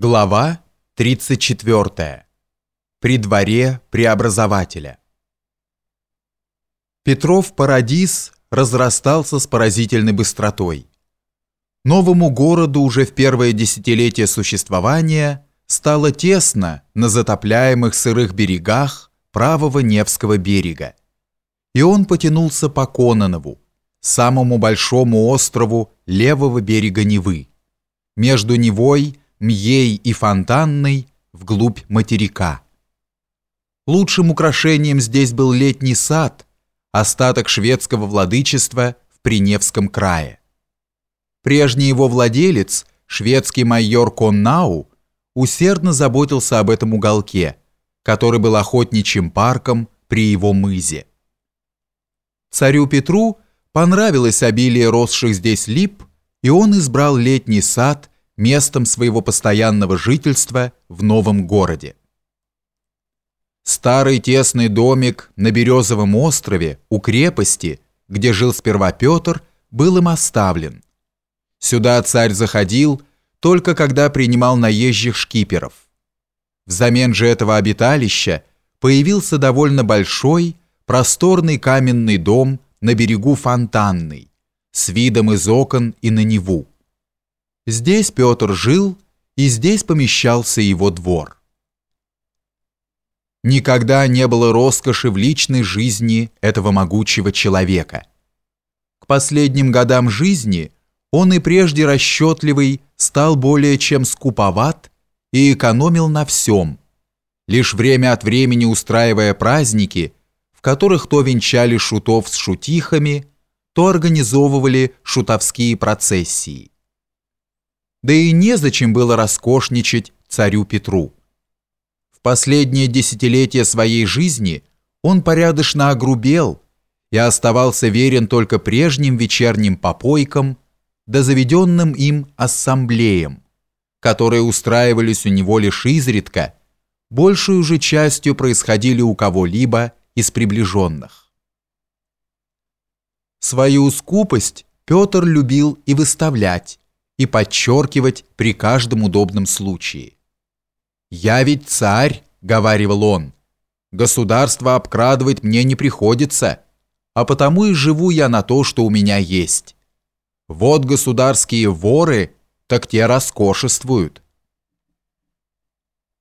Глава 34. При дворе преобразователя. Петров Парадис разрастался с поразительной быстротой. Новому городу уже в первое десятилетие существования стало тесно на затопляемых сырых берегах правого Невского берега. И он потянулся по Кононову, самому большому острову левого берега Невы. Между Невой Мьей и Фонтанной вглубь материка. Лучшим украшением здесь был летний сад, остаток шведского владычества в Приневском крае. Прежний его владелец, шведский майор Коннау, усердно заботился об этом уголке, который был охотничьим парком при его мызе. Царю Петру понравилось обилие росших здесь лип, и он избрал летний сад – местом своего постоянного жительства в новом городе. Старый тесный домик на Березовом острове у крепости, где жил сперва Петр, был им оставлен. Сюда царь заходил только когда принимал наезжих шкиперов. Взамен же этого обиталища появился довольно большой, просторный каменный дом на берегу Фонтанной, с видом из окон и на Неву. Здесь Петр жил, и здесь помещался его двор. Никогда не было роскоши в личной жизни этого могучего человека. К последним годам жизни он и прежде расчетливый стал более чем скуповат и экономил на всем, лишь время от времени устраивая праздники, в которых то венчали шутов с шутихами, то организовывали шутовские процессии да и незачем было роскошничать царю Петру. В последнее десятилетие своей жизни он порядочно огрубел и оставался верен только прежним вечерним попойкам да заведенным им ассамблеям, которые устраивались у него лишь изредка, большую же частью происходили у кого-либо из приближенных. Свою скупость Петр любил и выставлять, и подчеркивать при каждом удобном случае. «Я ведь царь», — говаривал он, — «государство обкрадывать мне не приходится, а потому и живу я на то, что у меня есть. Вот государские воры, так те роскошествуют».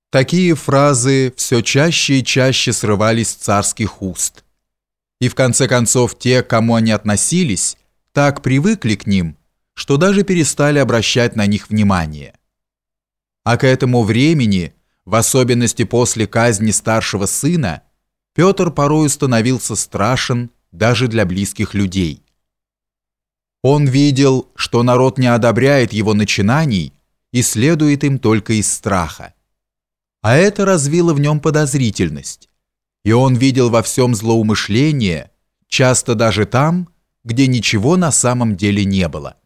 Такие фразы все чаще и чаще срывались с царских уст. И в конце концов те, кому они относились, так привыкли к ним, что даже перестали обращать на них внимание. А к этому времени, в особенности после казни старшего сына, Петр порою становился страшен даже для близких людей. Он видел, что народ не одобряет его начинаний и следует им только из страха. А это развило в нем подозрительность, и он видел во всем злоумышление, часто даже там, где ничего на самом деле не было.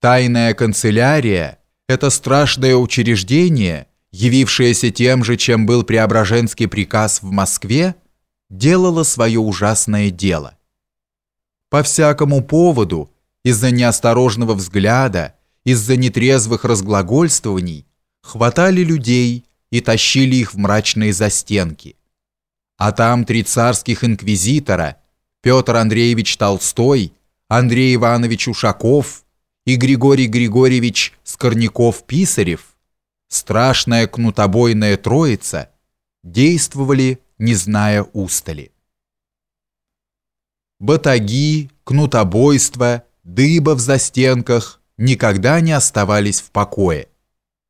Тайная канцелярия – это страшное учреждение, явившееся тем же, чем был Преображенский приказ в Москве, делало свое ужасное дело. По всякому поводу, из-за неосторожного взгляда, из-за нетрезвых разглагольствований, хватали людей и тащили их в мрачные застенки. А там три царских инквизитора – Петр Андреевич Толстой, Андрей Иванович Ушаков – и Григорий Григорьевич Скорняков-Писарев, страшная кнутобойная троица, действовали, не зная устали. Батаги, кнутобойство, дыба в застенках никогда не оставались в покое.